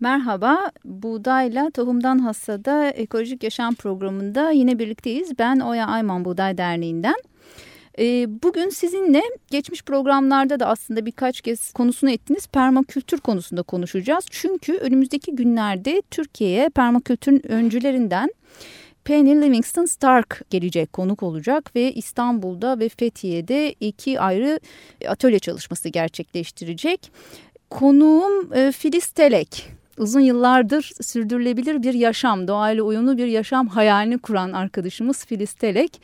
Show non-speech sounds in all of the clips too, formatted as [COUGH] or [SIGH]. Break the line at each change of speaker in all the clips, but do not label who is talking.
Merhaba, Buğdayla Tohumdan Hasada Ekolojik Yaşam Programı'nda yine birlikteyiz. Ben Oya Ayman Buğday Derneği'nden. Ee, bugün sizinle geçmiş programlarda da aslında birkaç kez konusunu ettiniz permakültür konusunda konuşacağız. Çünkü önümüzdeki günlerde Türkiye'ye permakültürün öncülerinden Penny Livingston Stark gelecek konuk olacak ve İstanbul'da ve Fethiye'de iki ayrı atölye çalışması gerçekleştirecek. Konuğum e, Filiz Telek uzun yıllardır sürdürülebilir bir yaşam, doğayla uyumlu bir yaşam hayalini kuran arkadaşımız Filiz Telek.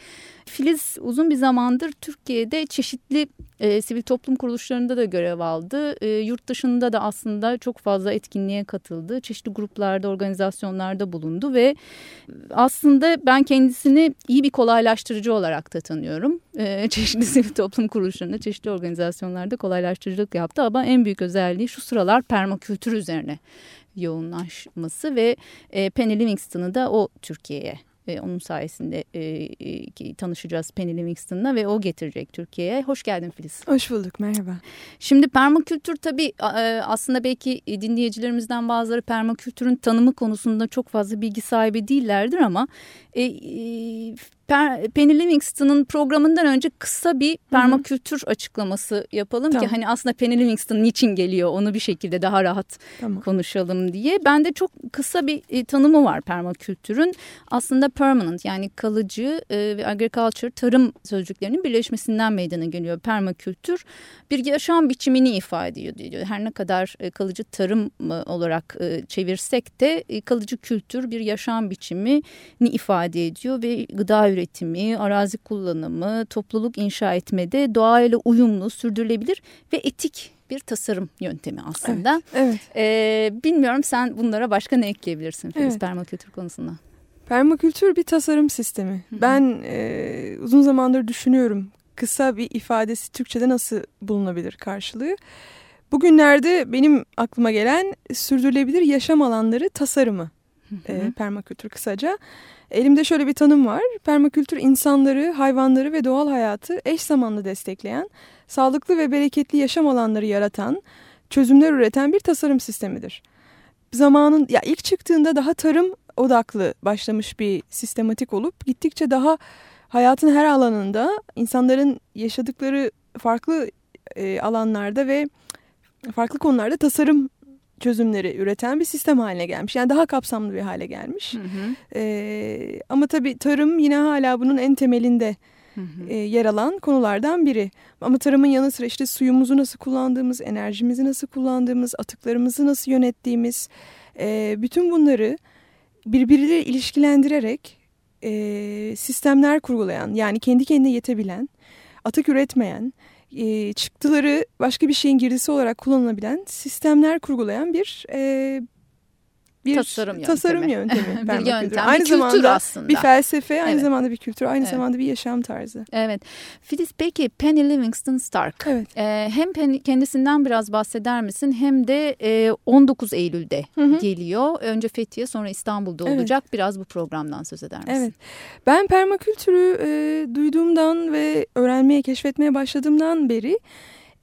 Filiz uzun bir zamandır Türkiye'de çeşitli e, sivil toplum kuruluşlarında da görev aldı. E, yurt dışında da aslında çok fazla etkinliğe katıldı. Çeşitli gruplarda, organizasyonlarda bulundu ve aslında ben kendisini iyi bir kolaylaştırıcı olarak da tanıyorum. E, [LAUGHS] çeşitli sivil toplum kuruluşlarında, çeşitli organizasyonlarda kolaylaştırıcılık yaptı ama en büyük özelliği şu sıralar permakültür üzerine yoğunlaşması ve e, Penny Livingston'ı da o Türkiye'ye e, onun sayesinde e, e, tanışacağız Penny Livingston'la ve o getirecek Türkiye'ye. Hoş geldin Filiz.
Hoş bulduk merhaba.
Şimdi permakültür tabii e, aslında belki dinleyicilerimizden bazıları permakültürün tanımı konusunda çok fazla bilgi sahibi değillerdir ama e, e, Penny Livingston'ın programından önce kısa bir permakültür Hı -hı. açıklaması yapalım tamam. ki hani aslında Penny Livingston niçin geliyor onu bir şekilde daha rahat tamam. konuşalım diye. Bende çok kısa bir e, tanımı var permakültürün. Aslında permanent yani kalıcı e, ve agriculture tarım sözcüklerinin birleşmesinden meydana geliyor. Permakültür bir yaşam biçimini ifade ediyor diyor. Her ne kadar e, kalıcı tarım e, olarak e, çevirsek de e, kalıcı kültür bir yaşam biçimini ifade ediyor ve gıda üretimi, arazi kullanımı, topluluk inşa etmede doğayla uyumlu, sürdürülebilir ve etik bir tasarım yöntemi aslında.
Evet. evet.
Ee, bilmiyorum sen bunlara başka ne ekleyebilirsin Filiz evet. permakültür konusunda?
Permakültür bir tasarım sistemi. Hı -hı. Ben e, uzun zamandır düşünüyorum kısa bir ifadesi Türkçe'de nasıl bulunabilir karşılığı. Bugünlerde benim aklıma gelen sürdürülebilir yaşam alanları tasarımı. E, permakültür kısaca. Elimde şöyle bir tanım var. Permakültür insanları, hayvanları ve doğal hayatı eş zamanlı destekleyen, sağlıklı ve bereketli yaşam alanları yaratan, çözümler üreten bir tasarım sistemidir. Zamanın ya ilk çıktığında daha tarım odaklı başlamış bir sistematik olup gittikçe daha hayatın her alanında insanların yaşadıkları farklı e, alanlarda ve farklı konularda tasarım çözümleri üreten bir sistem haline gelmiş. Yani daha kapsamlı bir hale gelmiş. Hı hı. E, ama tabii tarım yine hala bunun en temelinde hı hı. E, yer alan konulardan biri. Ama tarımın yanı sıra işte suyumuzu nasıl kullandığımız, enerjimizi nasıl kullandığımız, atıklarımızı nasıl yönettiğimiz, e, bütün bunları birbiriyle ilişkilendirerek e, sistemler kurgulayan, yani kendi kendine yetebilen, atık üretmeyen, e, çıktıları başka bir şeyin girdisi olarak kullanılabilen sistemler kurgulayan bir e,
bir tasarım yöntemi.
Tasarım [LAUGHS] yöntemi.
bir yöntem, aynı bir zamanda aslında.
Bir felsefe, aynı evet. zamanda bir kültür, aynı evet. zamanda bir yaşam tarzı.
Evet. Filiz peki Penny Livingston Stark.
Evet.
Ee, hem Penny, kendisinden biraz bahseder misin? Hem de e, 19 Eylül'de hı hı. geliyor. Önce Fethiye sonra İstanbul'da evet. olacak. Biraz bu programdan söz eder misin?
Evet. Ben permakültürü e, duyduğumdan ve öğrenmeye, keşfetmeye başladığımdan beri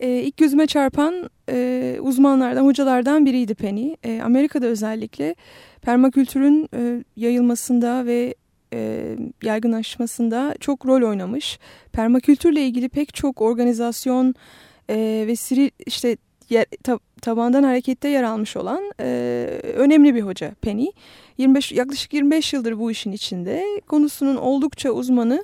e, ilk gözüme çarpan e, uzmanlardan, hocalardan biriydi Penny. E, Amerika'da özellikle permakültürün e, yayılmasında ve e, yaygınlaşmasında çok rol oynamış. Permakültürle ilgili pek çok organizasyon e, ve siri işte yer, tab tabandan harekette yer almış olan e, önemli bir hoca Penny. 25 yaklaşık 25 yıldır bu işin içinde. Konusunun oldukça uzmanı.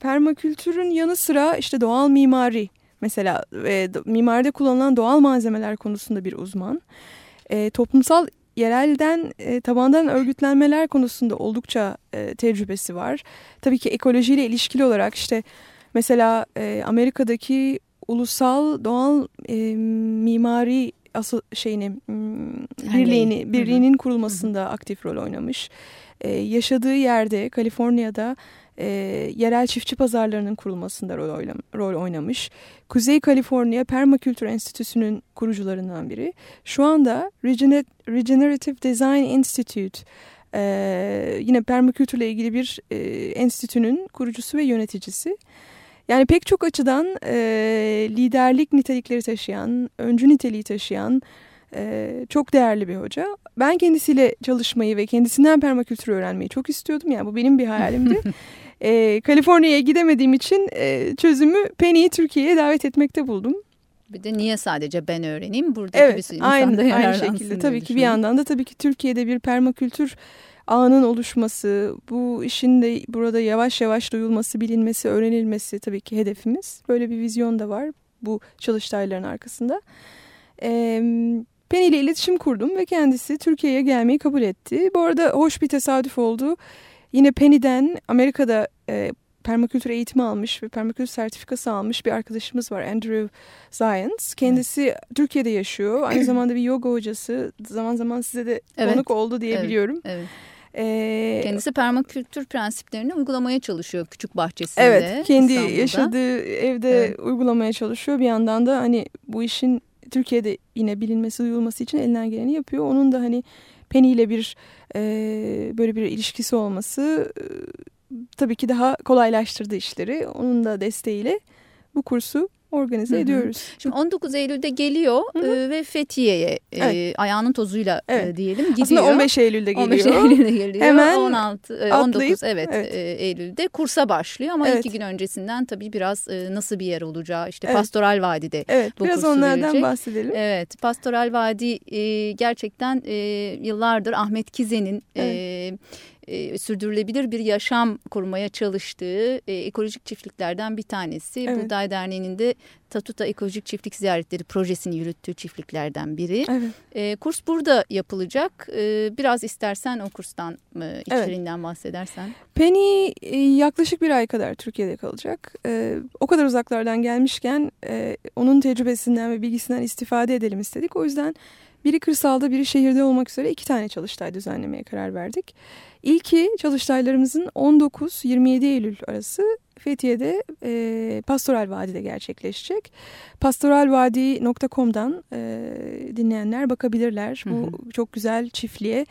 Permakültürün yanı sıra işte doğal mimari mesela e, mimaride kullanılan doğal malzemeler konusunda bir uzman. E, toplumsal yerelden e, tabandan örgütlenmeler konusunda oldukça e, tecrübesi var. Tabii ki ekolojiyle ilişkili olarak işte mesela e, Amerika'daki ulusal doğal e, mimari asıl şeyini birliğini birliğinin kurulmasında aktif rol oynamış. Ee, yaşadığı yerde Kaliforniya'da e, yerel çiftçi pazarlarının kurulmasında rol, oylam, rol oynamış. Kuzey Kaliforniya Permakültür Enstitüsü'nün kurucularından biri. Şu anda Regenerative Design Institute e, yine permakültürle ilgili bir e, enstitünün kurucusu ve yöneticisi. Yani pek çok açıdan e, liderlik nitelikleri taşıyan, öncü niteliği taşıyan Ee, çok değerli bir hoca. Ben kendisiyle çalışmayı ve kendisinden permakültür öğrenmeyi çok istiyordum. Yani bu benim bir hayalimdi. [LAUGHS] ee, Kaliforniya'ya gidemediğim için e, çözümü Penny'i Türkiye'ye davet etmekte buldum.
Bir de niye sadece ben öğreneyim? Buradaki
evet,
bir aynı,
aynı şekilde. Tabii ki bir yandan da tabii ki Türkiye'de bir permakültür ağının oluşması, bu işin de burada yavaş yavaş duyulması, bilinmesi, öğrenilmesi tabii ki hedefimiz. Böyle bir vizyon da var bu çalıştayların arkasında. Ee, Penny ile iletişim kurdum ve kendisi Türkiye'ye gelmeyi kabul etti. Bu arada hoş bir tesadüf oldu. Yine Penny'den Amerika'da e, permakültür eğitimi almış ve permakültür sertifikası almış bir arkadaşımız var Andrew Science. Kendisi evet. Türkiye'de yaşıyor. Aynı zamanda bir yoga hocası. Zaman zaman size de evet. konuk oldu diye
evet.
biliyorum.
Evet. Ee, Kendisi permakültür prensiplerini uygulamaya çalışıyor küçük bahçesinde.
Evet, kendi İstanbul'da. yaşadığı evde evet. uygulamaya çalışıyor. Bir yandan da hani bu işin Türkiye'de yine bilinmesi, duyulması için elinden geleni yapıyor. Onun da hani Penny ile bir e, böyle bir ilişkisi olması e, tabii ki daha kolaylaştırdı işleri. Onun da desteğiyle bu kursu organize Hı -hı. ediyoruz.
Şimdi 19 Eylül'de geliyor Hı -hı. E, ve Fethiye'ye evet. e, ayağının tozuyla evet. e, diyelim gidiyor.
Aslında 15 Eylül'de geliyor.
15 Eylül'de geliyor. Hemen 16 e, 19 evet, evet. E, Eylül'de kursa başlıyor ama evet. iki gün öncesinden tabii biraz e, nasıl bir yer olacağı işte evet. Pastoral Vadi'de
evet, bu biraz onlardan verecek. bahsedelim.
Evet Pastoral Vadi e, gerçekten e, yıllardır Ahmet Kize'nin evet. e, e, sürdürülebilir bir yaşam kurmaya çalıştığı e, ekolojik çiftliklerden bir tanesi. Evet. Buğday Derneği'nin de Tatuta Ekolojik Çiftlik Ziyaretleri projesini yürüttüğü çiftliklerden biri. Evet. E, kurs burada yapılacak. E, biraz istersen o kurstan e, içeriğinden evet. bahsedersen.
Penny e, yaklaşık bir ay kadar Türkiye'de kalacak. E, o kadar uzaklardan gelmişken e, onun tecrübesinden ve bilgisinden istifade edelim istedik. O yüzden biri kırsalda biri şehirde olmak üzere iki tane çalıştay düzenlemeye karar verdik. İlki çalıştaylarımızın 19-27 Eylül arası Fethiye'de e, Pastoral Vadi'de gerçekleşecek. Pastoralvadi.com'dan e, dinleyenler bakabilirler. Hı hı. Bu çok güzel çiftliğe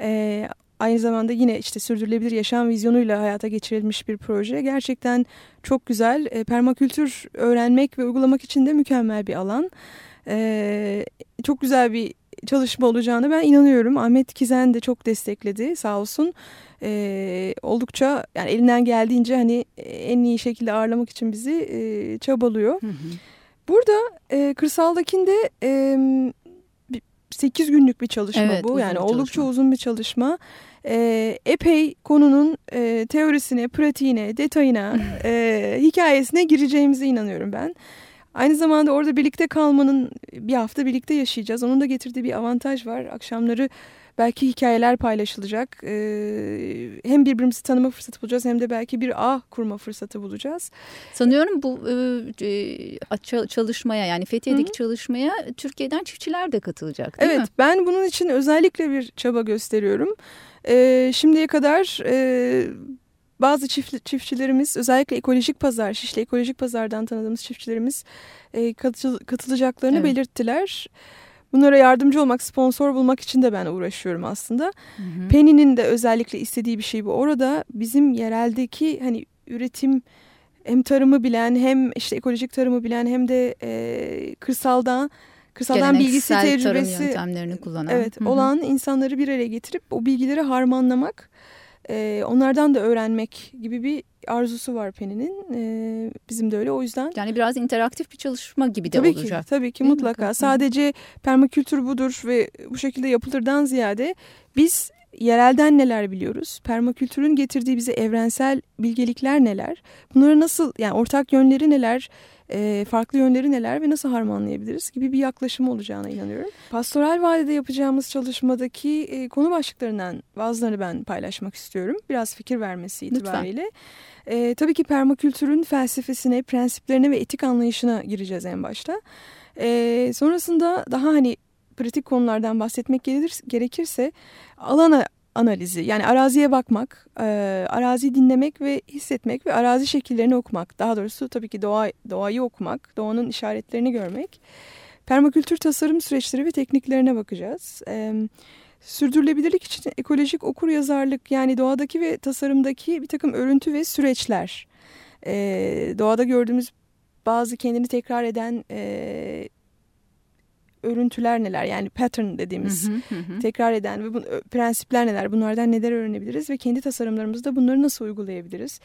e, aynı zamanda yine işte sürdürülebilir yaşam vizyonuyla hayata geçirilmiş bir proje. Gerçekten çok güzel. E, permakültür öğrenmek ve uygulamak için de mükemmel bir alan. E, çok güzel bir çalışma olacağını ben inanıyorum. Ahmet Kizen de çok destekledi sağ olsun. Ee, oldukça yani elinden geldiğince hani en iyi şekilde ağırlamak için bizi e, çabalıyor. Hı hı. Burada e, kırsaldakinde e, 8 günlük bir çalışma evet, bu. Yani oldukça çalışma. uzun bir çalışma. E, epey konunun e, teorisine, pratiğine, detayına, [LAUGHS] e, hikayesine gireceğimize inanıyorum ben. Aynı zamanda orada birlikte kalmanın bir hafta birlikte yaşayacağız. Onun da getirdiği bir avantaj var. Akşamları belki hikayeler paylaşılacak. Ee, hem birbirimizi tanıma fırsatı bulacağız hem de belki bir ağ kurma fırsatı bulacağız.
Sanıyorum bu e, çalışmaya yani Fethiye'deki Hı -hı. çalışmaya Türkiye'den çiftçiler de katılacak değil
evet, mi? Evet ben bunun için özellikle bir çaba gösteriyorum. Ee, şimdiye kadar... E, bazı çift, çiftçilerimiz özellikle ekolojik pazar, Şişli ekolojik pazardan tanıdığımız çiftçilerimiz e, katıl, katılacaklarını evet. belirttiler. Bunlara yardımcı olmak, sponsor bulmak için de ben uğraşıyorum aslında. Penny'nin de özellikle istediği bir şey bu. Orada bizim yereldeki hani üretim hem tarımı bilen hem işte ekolojik tarımı bilen hem de e, kırsalda kırsaldan bilgisi tecrübesi
tarım yöntemlerini kullanan
evet Hı -hı. olan insanları bir araya getirip o bilgileri harmanlamak e, onlardan da öğrenmek gibi bir arzusu var Penny'nin. E, bizim de öyle o yüzden.
Yani biraz interaktif bir çalışma gibi de
tabii
olacak.
Ki, tabii ki Değil mutlaka. Mi? Sadece permakültür budur ve bu şekilde yapılırdan ziyade biz yerelden neler biliyoruz? Permakültürün getirdiği bize evrensel bilgelikler neler? Bunları nasıl yani ortak yönleri neler? e, farklı yönleri neler ve nasıl harmanlayabiliriz gibi bir yaklaşım olacağına inanıyorum. Pastoral vadede yapacağımız çalışmadaki e, konu başlıklarından bazılarını ben paylaşmak istiyorum. Biraz fikir vermesi itibariyle. E, tabii ki permakültürün felsefesine, prensiplerine ve etik anlayışına gireceğiz en başta. E, sonrasında daha hani pratik konulardan bahsetmek gerekirse alana analizi yani araziye bakmak, e, araziyi dinlemek ve hissetmek ve arazi şekillerini okumak. Daha doğrusu tabii ki doğa, doğayı okumak, doğanın işaretlerini görmek. Permakültür tasarım süreçleri ve tekniklerine bakacağız. E, sürdürülebilirlik için ekolojik okur yazarlık yani doğadaki ve tasarımdaki bir takım örüntü ve süreçler. E, doğada gördüğümüz bazı kendini tekrar eden e, örüntüler neler yani pattern dediğimiz tekrar eden ve bu, prensipler neler bunlardan neler öğrenebiliriz ve kendi tasarımlarımızda bunları nasıl uygulayabiliriz?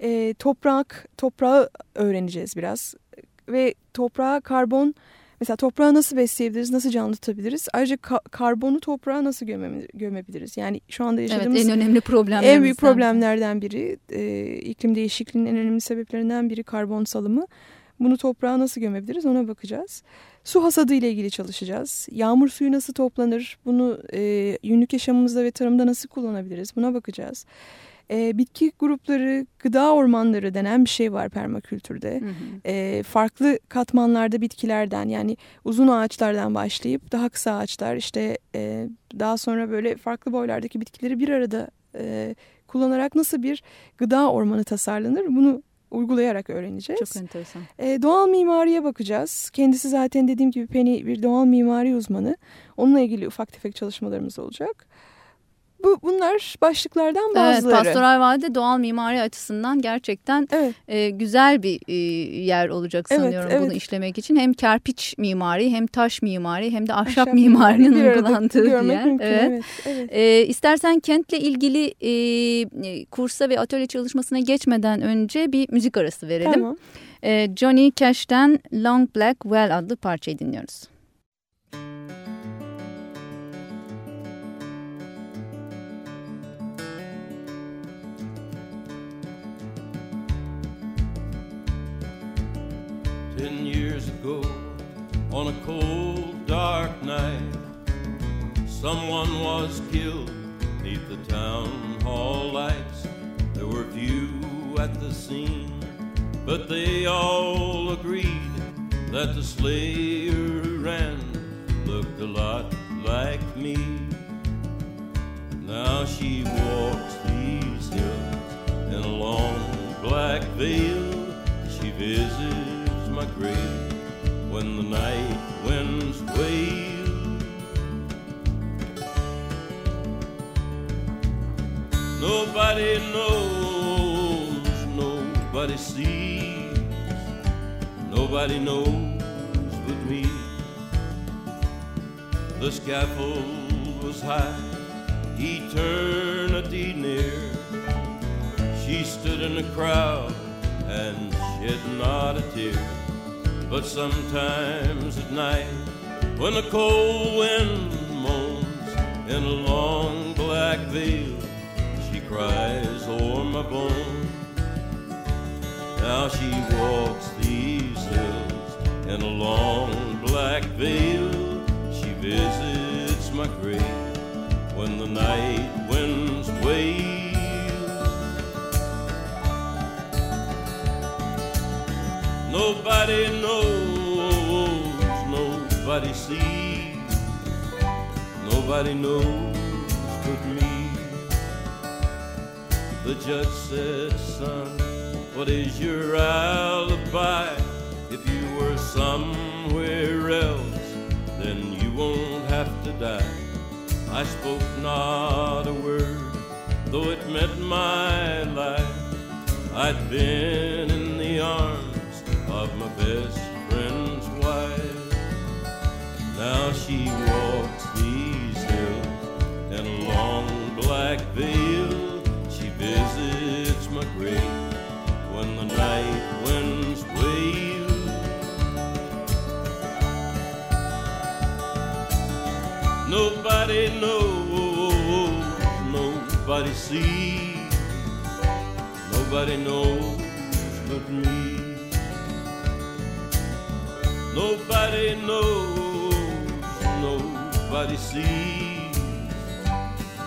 E, toprak, toprağı öğreneceğiz biraz ve toprağa karbon Mesela toprağı nasıl besleyebiliriz, nasıl canlı tutabiliriz? Ayrıca ka karbonu toprağa nasıl göme gömebiliriz? Yani şu anda yaşadığımız
evet, en önemli problemlerden.
En büyük problemlerden biri, e, iklim değişikliğinin en önemli sebeplerinden biri karbon salımı. Bunu toprağa nasıl gömebiliriz ona bakacağız. Su hasadı ile ilgili çalışacağız. Yağmur suyu nasıl toplanır? Bunu e, günlük yaşamımızda ve tarımda nasıl kullanabiliriz? Buna bakacağız e, bitki grupları, gıda ormanları denen bir şey var permakültürde. Hı hı. E, farklı katmanlarda bitkilerden yani uzun ağaçlardan başlayıp daha kısa ağaçlar işte e, daha sonra böyle farklı boylardaki bitkileri bir arada e, kullanarak nasıl bir gıda ormanı tasarlanır bunu uygulayarak öğreneceğiz.
Çok enteresan.
E, doğal mimariye bakacağız. Kendisi zaten dediğim gibi Penny bir doğal mimari uzmanı. Onunla ilgili ufak tefek çalışmalarımız olacak. Bu bunlar başlıklardan bazıları.
Evet, Pastoral Vadi doğal mimari açısından gerçekten evet. e, güzel bir e, yer olacak sanıyorum evet, evet. bunu işlemek için. Hem kerpiç mimari hem taş mimari hem de ahşap, ahşap mimarinin mimari uygulandığı bir yer. Mümkün, evet. evet, evet. E, istersen kentle ilgili e, kursa ve atölye çalışmasına geçmeden önce bir müzik arası verelim. Tamam. E, Johnny Cash'ten Long Black Well adlı parçayı dinliyoruz.
Ten years ago, on a cold, dark night, someone was killed beneath the town hall lights. There were few at the scene, but they all agreed that the slayer who ran looked a lot like me. Now she walks these hills in a long black veil. She visits the night winds wail. Nobody knows, nobody sees, nobody knows but me. The scaffold was high, eternity near. She stood in the crowd and shed not a tear. But sometimes at night, when the cold wind moans in a long black veil, she cries o'er my bones. Now she walks these hills in a long black veil. She visits my grave when the night winds wail. Nobody knows, nobody sees, nobody knows but me. The judge said, son, what is your alibi? If you were somewhere else, then you won't have to die. I spoke not a word, though it meant my life. I'd been in the arms of my best friend's wife. Now she walks these hills in a long black veil. She visits my grave when the night winds wail. Nobody knows, nobody sees, nobody knows but me. Nobody knows, nobody sees,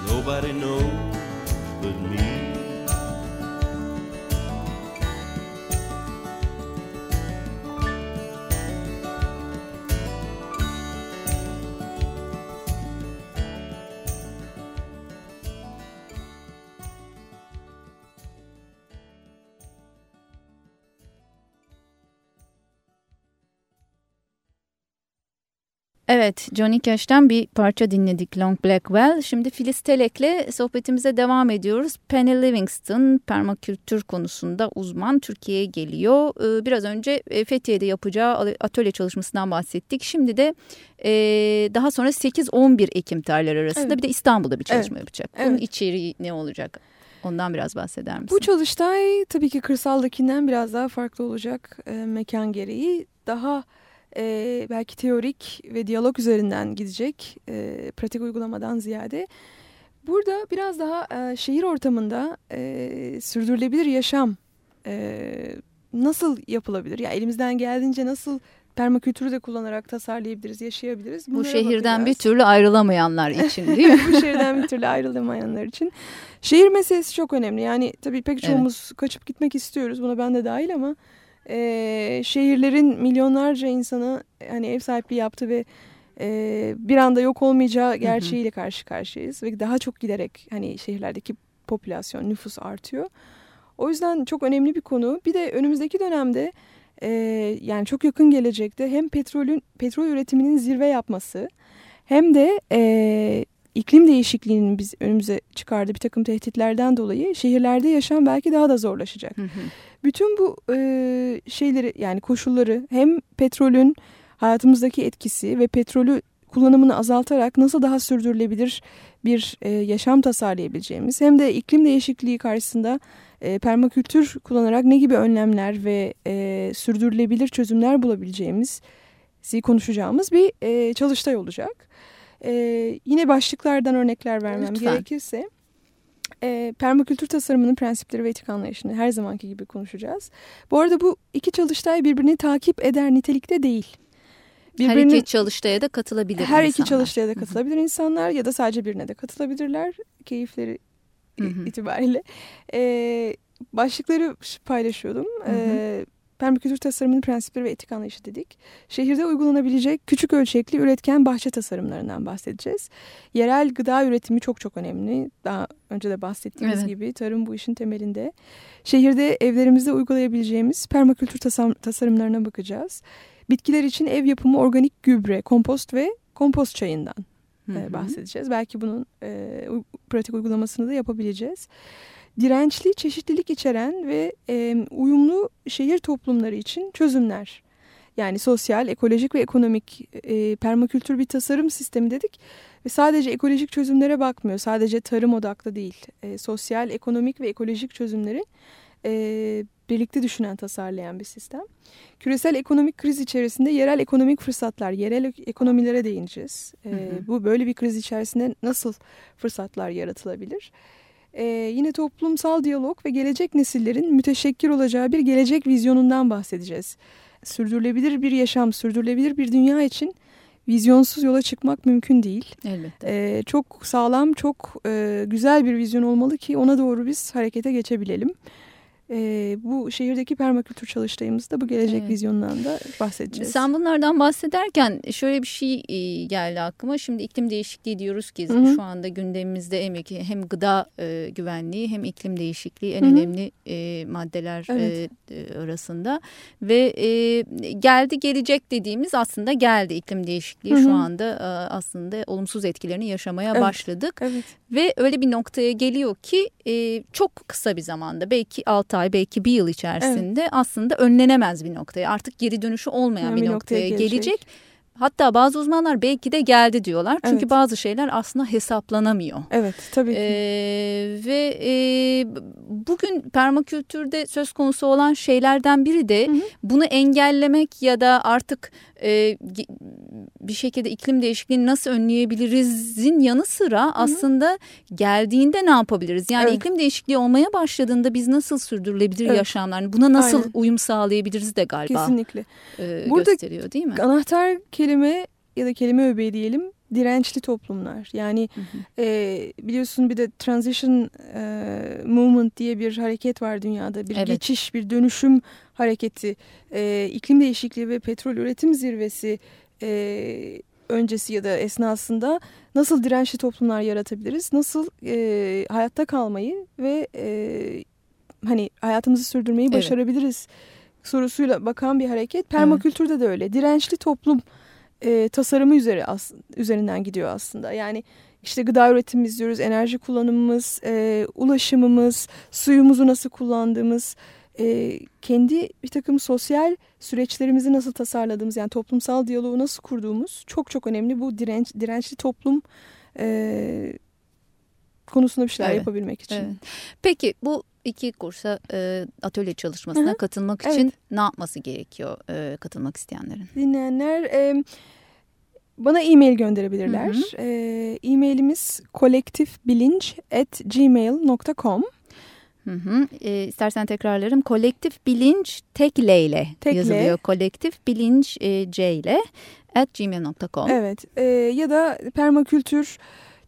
nobody knows but me.
Evet, Johnny Cash'ten bir parça dinledik Long Blackwell. Şimdi Filiz Telek'le sohbetimize devam ediyoruz. Penny Livingston permakültür konusunda uzman Türkiye'ye geliyor. Ee, biraz önce e, Fethiye'de yapacağı atölye çalışmasından bahsettik. Şimdi de e, daha sonra 8-11 Ekim tarihleri arasında evet. bir de İstanbul'da bir çalışma evet. yapacak. Bunun evet. içeriği ne olacak? Ondan biraz bahseder misin?
Bu çalıştay tabii ki kırsaldakinden biraz daha farklı olacak e, mekan gereği. Daha e, belki teorik ve diyalog üzerinden gidecek e, pratik uygulamadan ziyade. Burada biraz daha e, şehir ortamında e, sürdürülebilir yaşam e, nasıl yapılabilir? Ya yani elimizden geldiğince nasıl permakültürü de kullanarak tasarlayabiliriz, yaşayabiliriz.
Bunlara Bu şehirden bakacağız. bir türlü ayrılamayanlar [LAUGHS] için değil mi?
Bu şehirden bir türlü ayrılamayanlar için. Şehir meselesi çok önemli. Yani tabii pek çoğumuz evet. kaçıp gitmek istiyoruz. Buna ben de dahil ama e, şehirlerin milyonlarca insanı hani ev sahipliği yaptı ve e, bir anda yok olmayacağı gerçeğiyle karşı karşıyayız ve daha çok giderek hani şehirlerdeki popülasyon nüfus artıyor. O yüzden çok önemli bir konu. Bir de önümüzdeki dönemde e, yani çok yakın gelecekte hem petrolün petrol üretiminin zirve yapması hem de e, iklim değişikliğinin biz önümüze çıkardığı bir takım tehditlerden dolayı şehirlerde yaşam belki daha da zorlaşacak. Hı hı. Bütün bu e, şeyleri yani koşulları hem petrolün hayatımızdaki etkisi ve petrolü kullanımını azaltarak nasıl daha sürdürülebilir bir e, yaşam tasarlayabileceğimiz hem de iklim değişikliği karşısında e, permakültür kullanarak ne gibi önlemler ve e, sürdürülebilir çözümler bulabileceğimiz konuşacağımız bir e, çalıştay olacak. E, yine başlıklardan örnekler vermem Lütfen. gerekirse e, permakültür tasarımının prensipleri ve etik anlayışını her zamanki gibi konuşacağız. Bu arada bu iki çalıştay birbirini takip eder nitelikte değil.
Birbirini, her iki çalıştaya da katılabilir
Her insanlar. iki çalıştaya da katılabilir Hı -hı. insanlar ya da sadece birine de katılabilirler keyifleri Hı -hı. itibariyle. E, başlıkları paylaşıyordum. Hı -hı. E, permakültür tasarımının prensipleri ve etik anlayışı dedik. Şehirde uygulanabilecek küçük ölçekli üretken bahçe tasarımlarından bahsedeceğiz. Yerel gıda üretimi çok çok önemli. Daha önce de bahsettiğimiz evet. gibi tarım bu işin temelinde. Şehirde evlerimizde uygulayabileceğimiz permakültür tasarım, tasarımlarına bakacağız. Bitkiler için ev yapımı organik gübre, kompost ve kompost çayından Hı -hı. bahsedeceğiz. Belki bunun e, pratik uygulamasını da yapabileceğiz dirençli, çeşitlilik içeren ve e, uyumlu şehir toplumları için çözümler. Yani sosyal, ekolojik ve ekonomik e, permakültür bir tasarım sistemi dedik. Ve sadece ekolojik çözümlere bakmıyor. Sadece tarım odaklı değil. E, sosyal, ekonomik ve ekolojik çözümleri e, birlikte düşünen, tasarlayan bir sistem. Küresel ekonomik kriz içerisinde yerel ekonomik fırsatlar, yerel ekonomilere değineceğiz. E, hı hı. Bu böyle bir kriz içerisinde nasıl fırsatlar yaratılabilir? Ee, yine toplumsal diyalog ve gelecek nesillerin müteşekkir olacağı bir gelecek vizyonundan bahsedeceğiz. Sürdürülebilir bir yaşam, sürdürülebilir bir dünya için vizyonsuz yola çıkmak mümkün değil.
Elbette.
Ee, çok sağlam, çok e, güzel bir vizyon olmalı ki ona doğru biz harekete geçebilelim e, bu şehirdeki permakültür çalıştayımızda bu gelecek evet. vizyonundan da bahsedeceğiz.
Sen bunlardan bahsederken şöyle bir şey geldi aklıma. Şimdi iklim değişikliği diyoruz ki Hı -hı. şu anda gündemimizde hem, hem gıda e, güvenliği hem iklim değişikliği en Hı -hı. önemli e, maddeler evet. e, arasında. Ve e, geldi gelecek dediğimiz aslında geldi iklim değişikliği Hı -hı. şu anda e, aslında olumsuz etkilerini yaşamaya evet. başladık. Evet. Ve öyle bir noktaya geliyor ki e, çok kısa bir zamanda belki 6 ay belki bir yıl içerisinde evet. aslında önlenemez bir noktaya artık geri dönüşü olmayan yani bir, bir noktaya, noktaya gelecek. Hatta bazı uzmanlar belki de geldi diyorlar. Çünkü evet. bazı şeyler aslında hesaplanamıyor.
Evet tabii ki.
Ee, ve e, bugün permakültürde söz konusu olan şeylerden biri de hı hı. bunu engellemek ya da artık e, bir şekilde iklim değişikliğini nasıl önleyebilirizin yanı sıra Hı -hı. aslında geldiğinde ne yapabiliriz? Yani evet. iklim değişikliği olmaya başladığında biz nasıl sürdürülebilir evet. yaşamlarını buna nasıl Aynen. uyum sağlayabiliriz de galiba
Kesinlikle.
E, Burada gösteriyor değil mi?
Anahtar kelime ya da kelime öbeği diyelim dirençli toplumlar. Yani hı hı. E, biliyorsun bir de transition e, movement diye bir hareket var dünyada. Bir evet. geçiş, bir dönüşüm hareketi. E, iklim değişikliği ve petrol üretim zirvesi e, öncesi ya da esnasında nasıl dirençli toplumlar yaratabiliriz? Nasıl e, hayatta kalmayı ve e, hani hayatımızı sürdürmeyi başarabiliriz evet. sorusuyla bakan bir hareket. Permakültürde de öyle. Dirençli toplum e, tasarımı üzeri as, üzerinden gidiyor aslında. Yani işte gıda üretimimiz diyoruz, enerji kullanımımız, e, ulaşımımız, suyumuzu nasıl kullandığımız, e, kendi bir takım sosyal süreçlerimizi nasıl tasarladığımız yani toplumsal diyaloğu nasıl kurduğumuz çok çok önemli bu direnç, dirençli toplum e, konusunda bir şeyler evet. yapabilmek için. Evet.
Peki bu iki kursa e, atölye çalışmasına Hı -hı. katılmak için evet. ne yapması gerekiyor e, katılmak isteyenlerin?
Dinleyenler e, bana e-mail gönderebilirler. E-mailimiz kolektifbilinç@gmail.com.
Hı hı. E, istersen tekrarlarım. Kolektif bilinç tek L ile tek yazılıyor. L. Kolektif bilinç e, C ile at gmail.com.
Evet e, ya da permakültür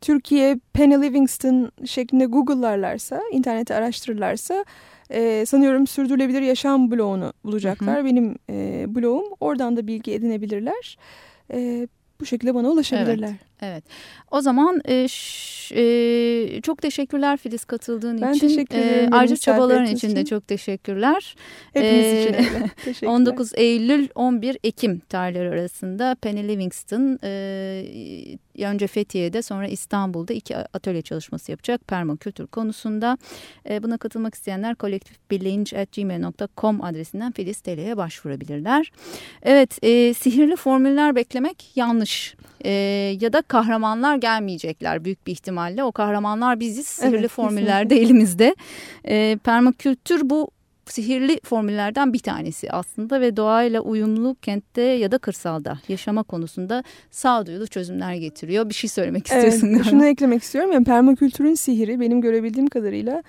Türkiye Penny Livingston şeklinde Google'larlarsa, interneti araştırırlarsa e, sanıyorum sürdürülebilir yaşam bloğunu bulacaklar. Hı hı. Benim e, bloğum oradan da bilgi edinebilirler. E, bu şekilde bana ulaşabilirler.
Evet. Evet. O zaman e, ş, e, çok teşekkürler Filiz katıldığın
ben
için.
Ben teşekkür ederim.
E, ayrıca çabaların için de çok teşekkürler.
Hepimiz e, için öyle. [LAUGHS] Teşekkürler.
19 Eylül 11 Ekim tarihleri arasında Penny Livingston e, önce Fethiye'de sonra İstanbul'da iki atölye çalışması yapacak permakültür konusunda. E, buna katılmak isteyenler kolektifbilinç.gmail.com adresinden Filiz TL'ye başvurabilirler. Evet e, sihirli formüller beklemek yanlış. E, ya da kahramanlar gelmeyecekler büyük bir ihtimalle. O kahramanlar biziz. Sihirli evet, formüllerde [LAUGHS] elimizde. E, permakültür bu sihirli formüllerden bir tanesi aslında ve doğayla uyumlu kentte ya da kırsalda yaşama konusunda sağduyulu çözümler getiriyor. Bir şey söylemek istiyorsun
evet, Şunu eklemek istiyorum. Yani permakültürün sihiri benim görebildiğim kadarıyla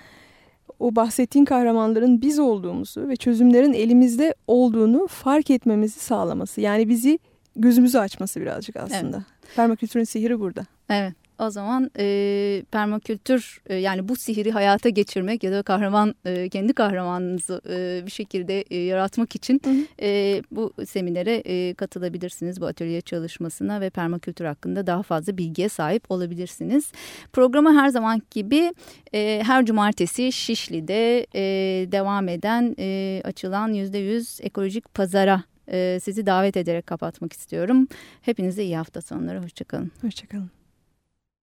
o bahsettiğin kahramanların biz olduğumuzu ve çözümlerin elimizde olduğunu fark etmemizi sağlaması. Yani bizi gözümüzü açması birazcık aslında. Evet. Permakültürün sihri burada.
Evet. O zaman e, permakültür e, yani bu sihiri hayata geçirmek ya da kahraman e, kendi kahramanınızı e, bir şekilde e, yaratmak için hı hı. E, bu seminere e, katılabilirsiniz. Bu atölye çalışmasına ve permakültür hakkında daha fazla bilgiye sahip olabilirsiniz. Programı her zaman gibi e, her cumartesi Şişli'de e, devam eden e, açılan %100 ekolojik pazara sizi davet ederek kapatmak istiyorum. Hepinize iyi hafta sonları. Hoşçakalın.
Hoşçakalın.